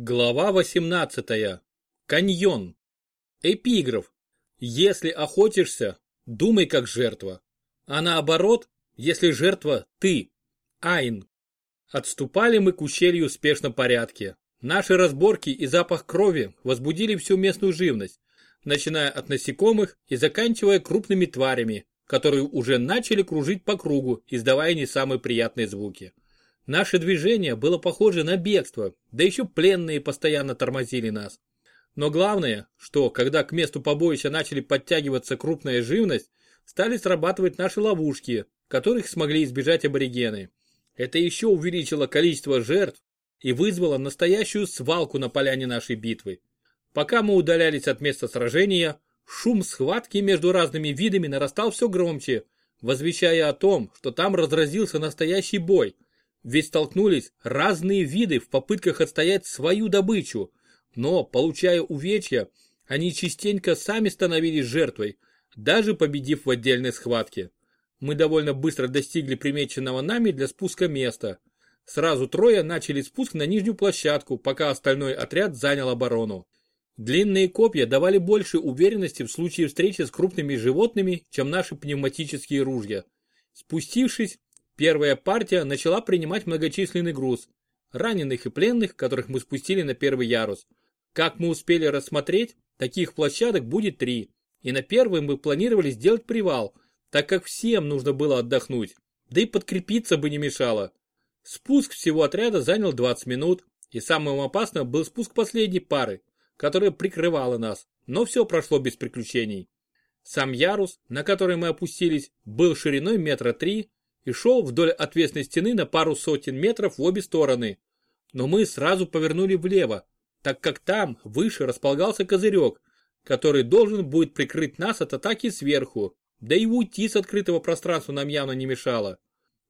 Глава 18. Каньон. Эпиграф. Если охотишься, думай как жертва. А наоборот, если жертва – ты. Айн. Отступали мы к ущелью в спешном порядке. Наши разборки и запах крови возбудили всю местную живность, начиная от насекомых и заканчивая крупными тварями, которые уже начали кружить по кругу, издавая не самые приятные звуки. Наше движение было похоже на бегство, да еще пленные постоянно тормозили нас. Но главное, что когда к месту побоища начали подтягиваться крупная живность, стали срабатывать наши ловушки, которых смогли избежать аборигены. Это еще увеличило количество жертв и вызвало настоящую свалку на поляне нашей битвы. Пока мы удалялись от места сражения, шум схватки между разными видами нарастал все громче, возвещая о том, что там разразился настоящий бой – ведь столкнулись разные виды в попытках отстоять свою добычу, но, получая увечья, они частенько сами становились жертвой, даже победив в отдельной схватке. Мы довольно быстро достигли примеченного нами для спуска места. Сразу трое начали спуск на нижнюю площадку, пока остальной отряд занял оборону. Длинные копья давали больше уверенности в случае встречи с крупными животными, чем наши пневматические ружья. Спустившись, Первая партия начала принимать многочисленный груз. Раненых и пленных, которых мы спустили на первый ярус. Как мы успели рассмотреть, таких площадок будет три. И на первой мы планировали сделать привал, так как всем нужно было отдохнуть. Да и подкрепиться бы не мешало. Спуск всего отряда занял 20 минут, и самым опасным был спуск последней пары, которая прикрывала нас, но все прошло без приключений. Сам ярус, на который мы опустились, был шириной метра три и шел вдоль отвесной стены на пару сотен метров в обе стороны. Но мы сразу повернули влево, так как там выше располагался козырек, который должен будет прикрыть нас от атаки сверху, да и уйти с открытого пространства нам явно не мешало.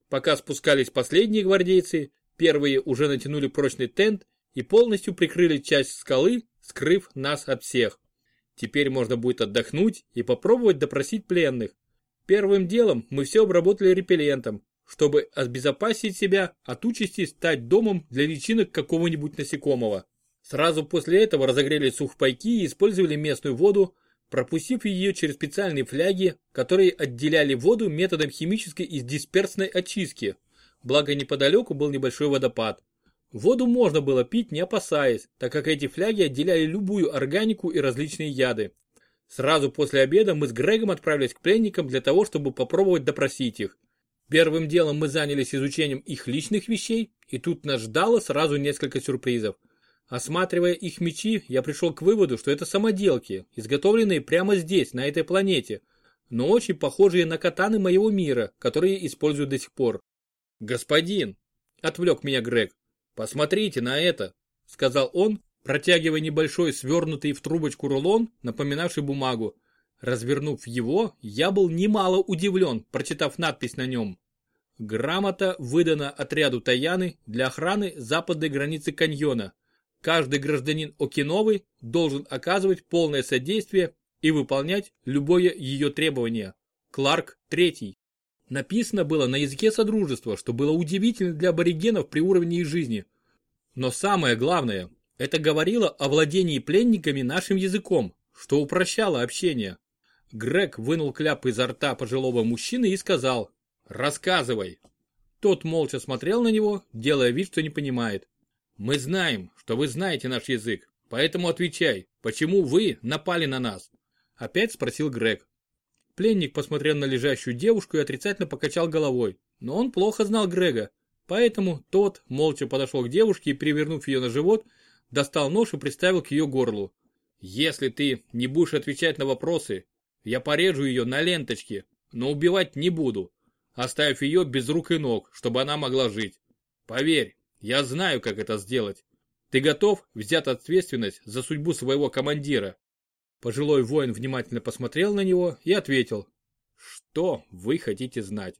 Пока спускались последние гвардейцы, первые уже натянули прочный тент и полностью прикрыли часть скалы, скрыв нас от всех. Теперь можно будет отдохнуть и попробовать допросить пленных, Первым делом мы все обработали репеллентом, чтобы обезопасить себя от участи стать домом для личинок какого-нибудь насекомого. Сразу после этого разогрели сухпайки и использовали местную воду, пропустив ее через специальные фляги, которые отделяли воду методом химической и дисперсной очистки. Благо неподалеку был небольшой водопад. Воду можно было пить не опасаясь, так как эти фляги отделяли любую органику и различные яды. Сразу после обеда мы с Грегом отправились к пленникам для того, чтобы попробовать допросить их. Первым делом мы занялись изучением их личных вещей, и тут нас ждало сразу несколько сюрпризов. Осматривая их мечи, я пришел к выводу, что это самоделки, изготовленные прямо здесь, на этой планете, но очень похожие на катаны моего мира, которые используют до сих пор. «Господин!» – отвлек меня Грег. «Посмотрите на это!» – сказал он, протягивая небольшой свернутый в трубочку рулон, напоминавший бумагу. Развернув его, я был немало удивлен, прочитав надпись на нем. Грамота выдана отряду Таяны для охраны западной границы каньона. Каждый гражданин Окиновы должен оказывать полное содействие и выполнять любое ее требование. Кларк III. Написано было на языке Содружества, что было удивительно для аборигенов при уровне их жизни. Но самое главное, это говорило о владении пленниками нашим языком, что упрощало общение. Грег вынул кляп изо рта пожилого мужчины и сказал «Рассказывай». Тот молча смотрел на него, делая вид, что не понимает. «Мы знаем, что вы знаете наш язык, поэтому отвечай, почему вы напали на нас?» Опять спросил Грег. Пленник посмотрел на лежащую девушку и отрицательно покачал головой, но он плохо знал Грега, поэтому тот молча подошел к девушке и, перевернув ее на живот, достал нож и приставил к ее горлу. «Если ты не будешь отвечать на вопросы, я порежу ее на ленточке, но убивать не буду, оставив ее без рук и ног, чтобы она могла жить. Поверь, я знаю, как это сделать. Ты готов взять ответственность за судьбу своего командира?» Пожилой воин внимательно посмотрел на него и ответил. «Что вы хотите знать?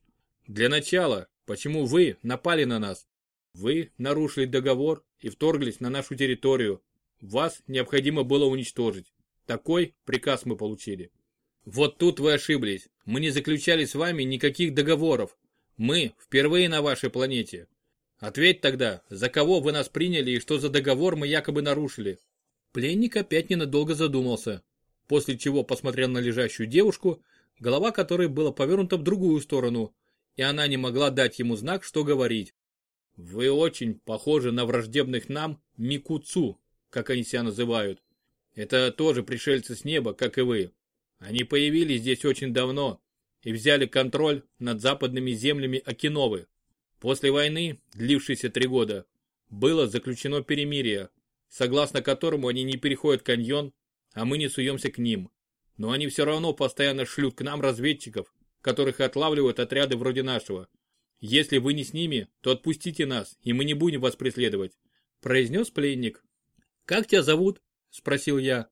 Для начала, почему вы напали на нас? Вы нарушили договор и вторглись на нашу территорию. Вас необходимо было уничтожить. Такой приказ мы получили. Вот тут вы ошиблись. Мы не заключали с вами никаких договоров. Мы впервые на вашей планете. Ответь тогда, за кого вы нас приняли и что за договор мы якобы нарушили?» Пленник опять ненадолго задумался, после чего посмотрел на лежащую девушку, голова которой была повернута в другую сторону, и она не могла дать ему знак, что говорить. «Вы очень похожи на враждебных нам Микуцу, как они себя называют. Это тоже пришельцы с неба, как и вы. Они появились здесь очень давно и взяли контроль над западными землями Окиновы. После войны, длившейся три года, было заключено перемирие, согласно которому они не переходят каньон, а мы не суемся к ним. Но они все равно постоянно шлют к нам разведчиков, которых отлавливают отряды вроде нашего. Если вы не с ними, то отпустите нас, и мы не будем вас преследовать», – произнес пленник. «Как тебя зовут?» – спросил я.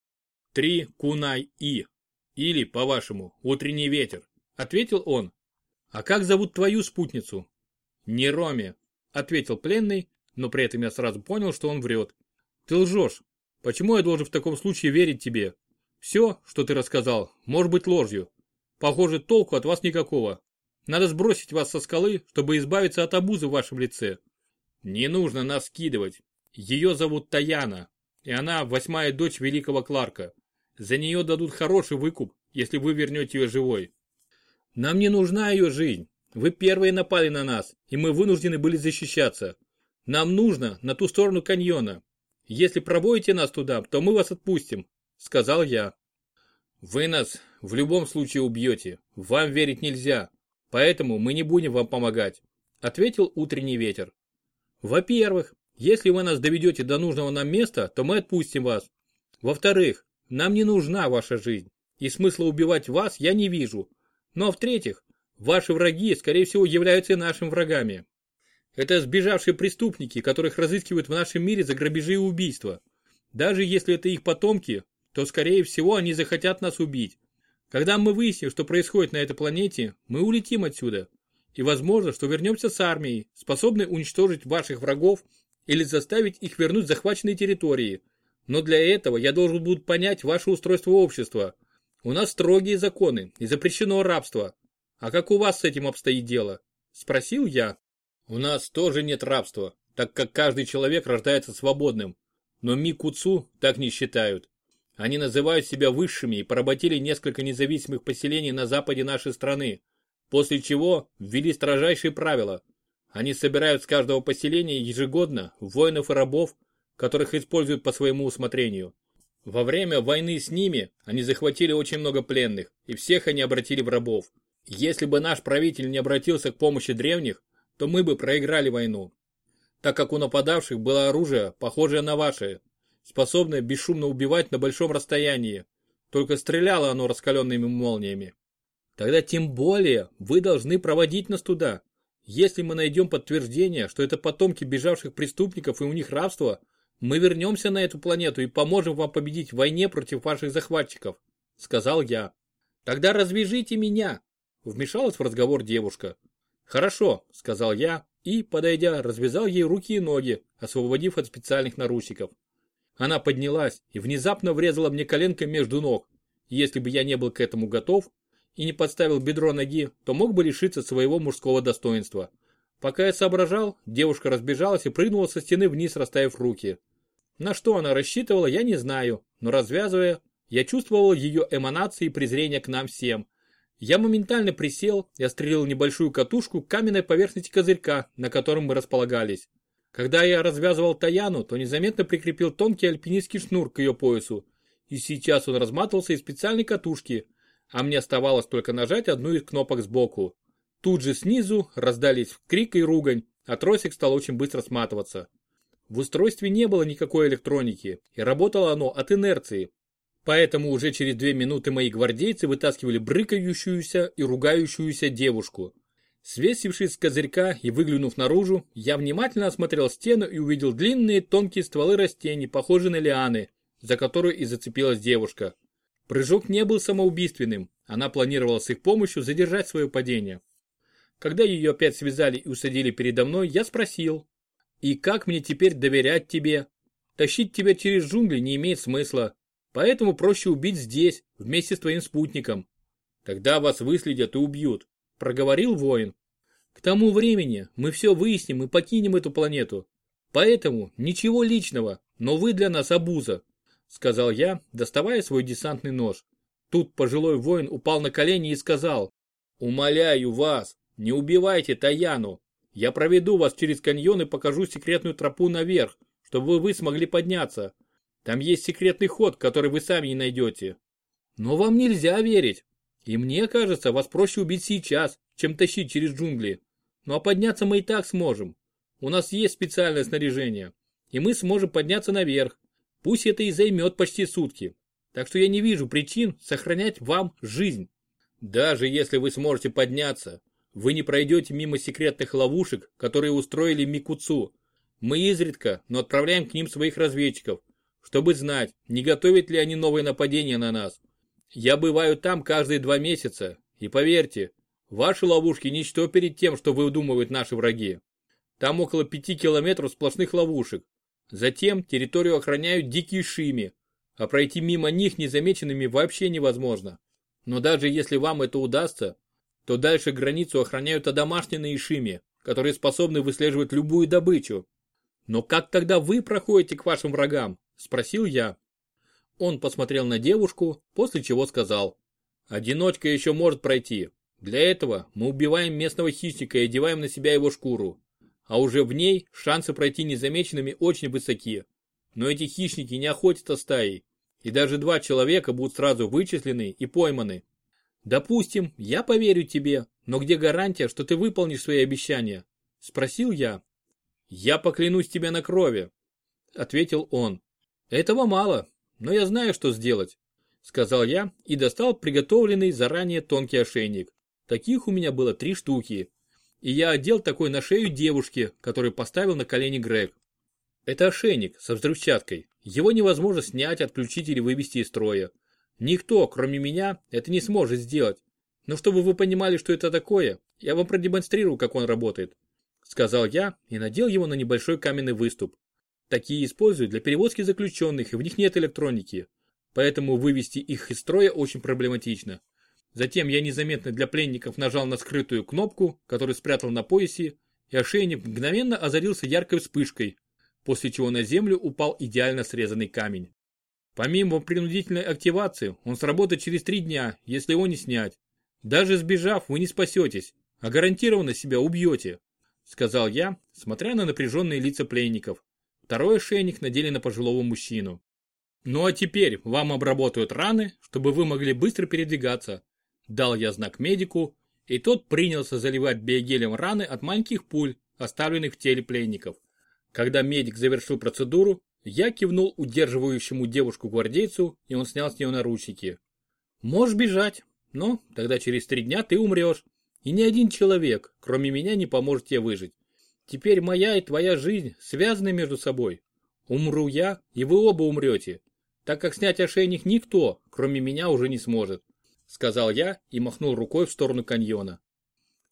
«Три Кунай-И, или, по-вашему, утренний ветер», – ответил он. «А как зовут твою спутницу?» «Не Роме», — ответил пленный, но при этом я сразу понял, что он врет. «Ты лжешь. Почему я должен в таком случае верить тебе? Все, что ты рассказал, может быть ложью. Похоже, толку от вас никакого. Надо сбросить вас со скалы, чтобы избавиться от обузы в вашем лице. Не нужно нас скидывать. Ее зовут Таяна, и она восьмая дочь великого Кларка. За нее дадут хороший выкуп, если вы вернете ее живой. Нам не нужна ее жизнь. Вы первые напали на нас, и мы вынуждены были защищаться. Нам нужно на ту сторону каньона. Если пробоите нас туда, то мы вас отпустим», — сказал я. «Вы нас в любом случае убьете. Вам верить нельзя. Поэтому мы не будем вам помогать», — ответил утренний ветер. «Во-первых, если вы нас доведете до нужного нам места, то мы отпустим вас. Во-вторых, нам не нужна ваша жизнь, и смысла убивать вас я не вижу. Ну а в-третьих, Ваши враги, скорее всего, являются нашими врагами. Это сбежавшие преступники, которых разыскивают в нашем мире за грабежи и убийства. Даже если это их потомки, то, скорее всего, они захотят нас убить. Когда мы выясним, что происходит на этой планете, мы улетим отсюда. И возможно, что вернемся с армией, способной уничтожить ваших врагов или заставить их вернуть захваченные территории. Но для этого я должен буду понять ваше устройство общества. У нас строгие законы и запрещено рабство. «А как у вас с этим обстоит дело?» – спросил я. «У нас тоже нет рабства, так как каждый человек рождается свободным. Но Микуцу так не считают. Они называют себя высшими и поработили несколько независимых поселений на западе нашей страны, после чего ввели строжайшие правила. Они собирают с каждого поселения ежегодно воинов и рабов, которых используют по своему усмотрению. Во время войны с ними они захватили очень много пленных, и всех они обратили в рабов. Если бы наш правитель не обратился к помощи древних, то мы бы проиграли войну, так как у нападавших было оружие, похожее на ваше, способное бесшумно убивать на большом расстоянии, только стреляло оно раскаленными молниями. Тогда тем более вы должны проводить нас туда. Если мы найдем подтверждение, что это потомки бежавших преступников и у них рабство, мы вернемся на эту планету и поможем вам победить в войне против ваших захватчиков», — сказал я. «Тогда развяжите меня, Вмешалась в разговор девушка. «Хорошо», — сказал я и, подойдя, развязал ей руки и ноги, освободив от специальных наручников. Она поднялась и внезапно врезала мне коленкой между ног. Если бы я не был к этому готов и не подставил бедро ноги, то мог бы лишиться своего мужского достоинства. Пока я соображал, девушка разбежалась и прыгнула со стены вниз, расставив руки. На что она рассчитывала, я не знаю, но развязывая, я чувствовал ее эманации презрения к нам всем, я моментально присел и острелил небольшую катушку к каменной поверхности козырька, на котором мы располагались. Когда я развязывал Таяну, то незаметно прикрепил тонкий альпинистский шнур к ее поясу. И сейчас он разматывался из специальной катушки, а мне оставалось только нажать одну из кнопок сбоку. Тут же снизу раздались крик и ругань, а тросик стал очень быстро сматываться. В устройстве не было никакой электроники, и работало оно от инерции, Поэтому уже через две минуты мои гвардейцы вытаскивали брыкающуюся и ругающуюся девушку. Свесившись с козырька и выглянув наружу, я внимательно осмотрел стену и увидел длинные тонкие стволы растений, похожие на лианы, за которую и зацепилась девушка. Прыжок не был самоубийственным, она планировала с их помощью задержать свое падение. Когда ее опять связали и усадили передо мной, я спросил, «И как мне теперь доверять тебе? Тащить тебя через джунгли не имеет смысла, Поэтому проще убить здесь, вместе с твоим спутником. Тогда вас выследят и убьют, проговорил воин. К тому времени мы все выясним и покинем эту планету. Поэтому ничего личного, но вы для нас обуза, сказал я, доставая свой десантный нож. Тут пожилой воин упал на колени и сказал, умоляю вас, не убивайте Таяну. Я проведу вас через каньон и покажу секретную тропу наверх, чтобы вы смогли подняться. Там есть секретный ход, который вы сами не найдете. Но вам нельзя верить. И мне кажется, вас проще убить сейчас, чем тащить через джунгли. Ну а подняться мы и так сможем. У нас есть специальное снаряжение. И мы сможем подняться наверх. Пусть это и займет почти сутки. Так что я не вижу причин сохранять вам жизнь. Даже если вы сможете подняться, вы не пройдете мимо секретных ловушек, которые устроили Микуцу. Мы изредка, но отправляем к ним своих разведчиков, чтобы знать, не готовят ли они новые нападения на нас. Я бываю там каждые два месяца, и поверьте, ваши ловушки ничто перед тем, что выдумывают наши враги. Там около пяти километров сплошных ловушек. Затем территорию охраняют дикие шими, а пройти мимо них незамеченными вообще невозможно. Но даже если вам это удастся, то дальше границу охраняют одомашненные шими, которые способны выслеживать любую добычу. Но как тогда вы проходите к вашим врагам? Спросил я. Он посмотрел на девушку, после чего сказал. Одиночка еще может пройти. Для этого мы убиваем местного хищника и одеваем на себя его шкуру. А уже в ней шансы пройти незамеченными очень высоки. Но эти хищники не охотятся стаей. И даже два человека будут сразу вычислены и пойманы. Допустим, я поверю тебе, но где гарантия, что ты выполнишь свои обещания? Спросил я. Я поклянусь тебе на крови, ответил он. Этого мало, но я знаю, что сделать, сказал я и достал приготовленный заранее тонкий ошейник. Таких у меня было три штуки. И я одел такой на шею девушке, который поставил на колени Грег. Это ошейник со взрывчаткой. Его невозможно снять, отключить или вывести из строя. Никто, кроме меня, это не сможет сделать. Но чтобы вы понимали, что это такое, я вам продемонстрирую, как он работает. Сказал я и надел его на небольшой каменный выступ. Такие используют для перевозки заключенных, и в них нет электроники. Поэтому вывести их из строя очень проблематично. Затем я незаметно для пленников нажал на скрытую кнопку, которую спрятал на поясе, и ошейник мгновенно озарился яркой вспышкой, после чего на землю упал идеально срезанный камень. Помимо принудительной активации, он сработает через три дня, если его не снять. Даже сбежав, вы не спасетесь, а гарантированно себя убьете, сказал я, смотря на напряженные лица пленников. Второй ошейник надели на пожилого мужчину. Ну а теперь вам обработают раны, чтобы вы могли быстро передвигаться. Дал я знак медику, и тот принялся заливать биогелем раны от маленьких пуль, оставленных в теле пленников. Когда медик завершил процедуру, я кивнул удерживающему девушку гвардейцу, и он снял с нее наручники. Можешь бежать, но тогда через три дня ты умрешь, и ни один человек, кроме меня, не поможет тебе выжить. Теперь моя и твоя жизнь связаны между собой. Умру я, и вы оба умрете, так как снять ошейник никто, кроме меня, уже не сможет», сказал я и махнул рукой в сторону каньона.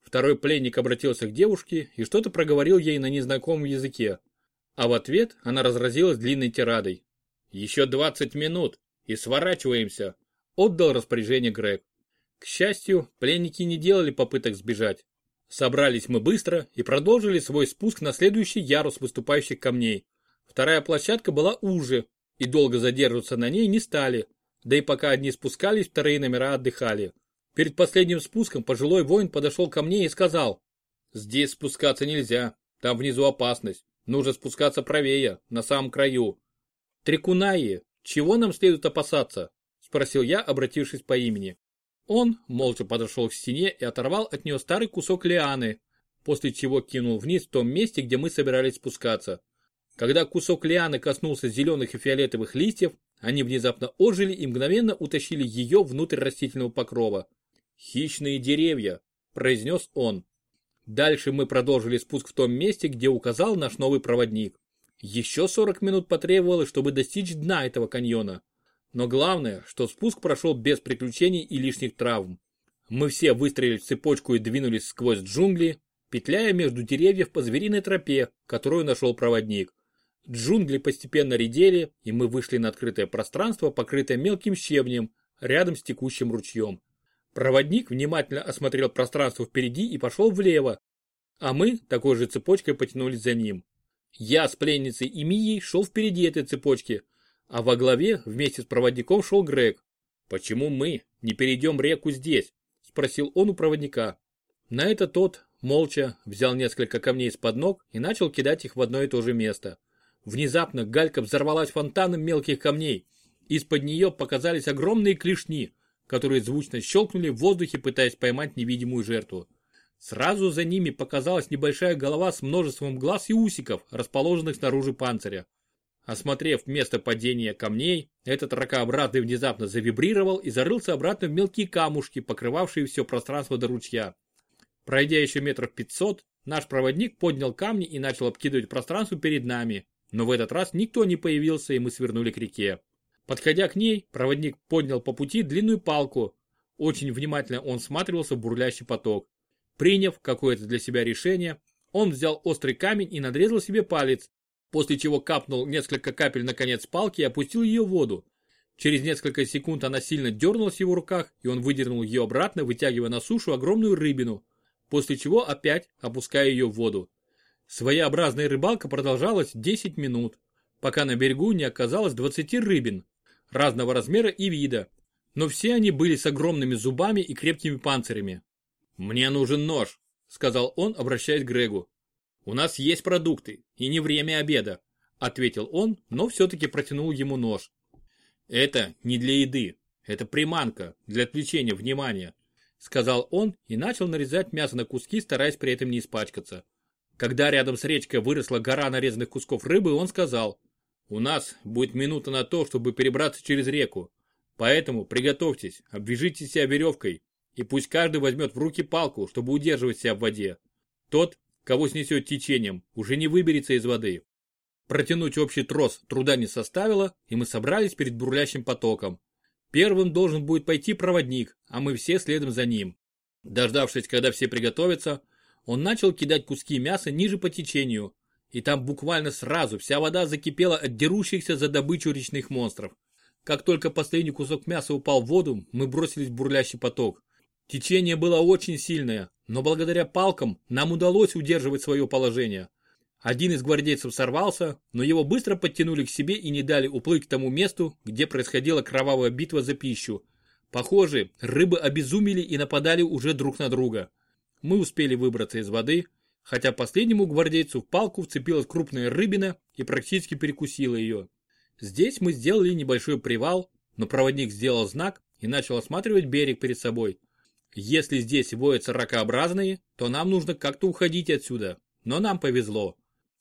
Второй пленник обратился к девушке и что-то проговорил ей на незнакомом языке, а в ответ она разразилась длинной тирадой. «Еще двадцать минут и сворачиваемся», отдал распоряжение Грег. К счастью, пленники не делали попыток сбежать. Собрались мы быстро и продолжили свой спуск на следующий ярус выступающих камней. Вторая площадка была уже, и долго задерживаться на ней не стали, да и пока одни спускались, вторые номера отдыхали. Перед последним спуском пожилой воин подошел ко мне и сказал, «Здесь спускаться нельзя, там внизу опасность, нужно спускаться правее, на самом краю». «Трикунаи, чего нам следует опасаться?» – спросил я, обратившись по имени. Он молча подошел к стене и оторвал от нее старый кусок лианы, после чего кинул вниз в том месте, где мы собирались спускаться. Когда кусок лианы коснулся зеленых и фиолетовых листьев, они внезапно ожили и мгновенно утащили ее внутрь растительного покрова. «Хищные деревья», – произнес он. Дальше мы продолжили спуск в том месте, где указал наш новый проводник. Еще 40 минут потребовалось, чтобы достичь дна этого каньона. Но главное, что спуск прошел без приключений и лишних травм. Мы все выстроились в цепочку и двинулись сквозь джунгли, петляя между деревьев по звериной тропе, которую нашел проводник. Джунгли постепенно редели, и мы вышли на открытое пространство, покрытое мелким щебнем, рядом с текущим ручьем. Проводник внимательно осмотрел пространство впереди и пошел влево. А мы такой же цепочкой потянулись за ним. Я с пленницей и Мией шел впереди этой цепочки, а во главе вместе с проводником шел Грег. «Почему мы не перейдем реку здесь?» – спросил он у проводника. На это тот, молча, взял несколько камней из-под ног и начал кидать их в одно и то же место. Внезапно галька взорвалась фонтаном мелких камней. Из-под нее показались огромные клешни, которые звучно щелкнули в воздухе, пытаясь поймать невидимую жертву. Сразу за ними показалась небольшая голова с множеством глаз и усиков, расположенных снаружи панциря. Осмотрев место падения камней, этот ракообразный внезапно завибрировал и зарылся обратно в мелкие камушки, покрывавшие все пространство до ручья. Пройдя еще метров пятьсот, наш проводник поднял камни и начал обкидывать пространство перед нами, но в этот раз никто не появился и мы свернули к реке. Подходя к ней, проводник поднял по пути длинную палку. Очень внимательно он всматривался в бурлящий поток. Приняв какое-то для себя решение, он взял острый камень и надрезал себе палец, после чего капнул несколько капель на конец палки и опустил ее в воду. Через несколько секунд она сильно дернулась в его руках, и он выдернул ее обратно, вытягивая на сушу огромную рыбину, после чего опять опуская ее в воду. Своеобразная рыбалка продолжалась 10 минут, пока на берегу не оказалось 20 рыбин, разного размера и вида, но все они были с огромными зубами и крепкими панцирями. «Мне нужен нож», — сказал он, обращаясь к Грегу. «У нас есть продукты, и не время обеда», — ответил он, но все-таки протянул ему нож. «Это не для еды, это приманка для отвлечения внимания», — сказал он и начал нарезать мясо на куски, стараясь при этом не испачкаться. Когда рядом с речкой выросла гора нарезанных кусков рыбы, он сказал, «У нас будет минута на то, чтобы перебраться через реку, поэтому приготовьтесь, обвяжите себя веревкой, и пусть каждый возьмет в руки палку, чтобы удерживать себя в воде. Тот, кого снесет течением, уже не выберется из воды». Протянуть общий трос труда не составило, и мы собрались перед бурлящим потоком. Первым должен будет пойти проводник, а мы все следом за ним. Дождавшись, когда все приготовятся, он начал кидать куски мяса ниже по течению, и там буквально сразу вся вода закипела от дерущихся за добычу речных монстров. Как только последний кусок мяса упал в воду, мы бросились в бурлящий поток. Течение было очень сильное, но благодаря палкам нам удалось удерживать свое положение. Один из гвардейцев сорвался, но его быстро подтянули к себе и не дали уплыть к тому месту, где происходила кровавая битва за пищу. Похоже, рыбы обезумели и нападали уже друг на друга. Мы успели выбраться из воды, хотя последнему гвардейцу в палку вцепилась крупная рыбина и практически перекусила ее. Здесь мы сделали небольшой привал, но проводник сделал знак и начал осматривать берег перед собой. Если здесь водятся ракообразные, то нам нужно как-то уходить отсюда, но нам повезло.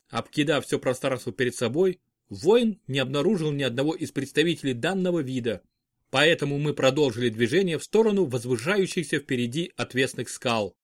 Обкидав все пространство перед собой, воин не обнаружил ни одного из представителей данного вида, поэтому мы продолжили движение в сторону возвышающихся впереди отвесных скал.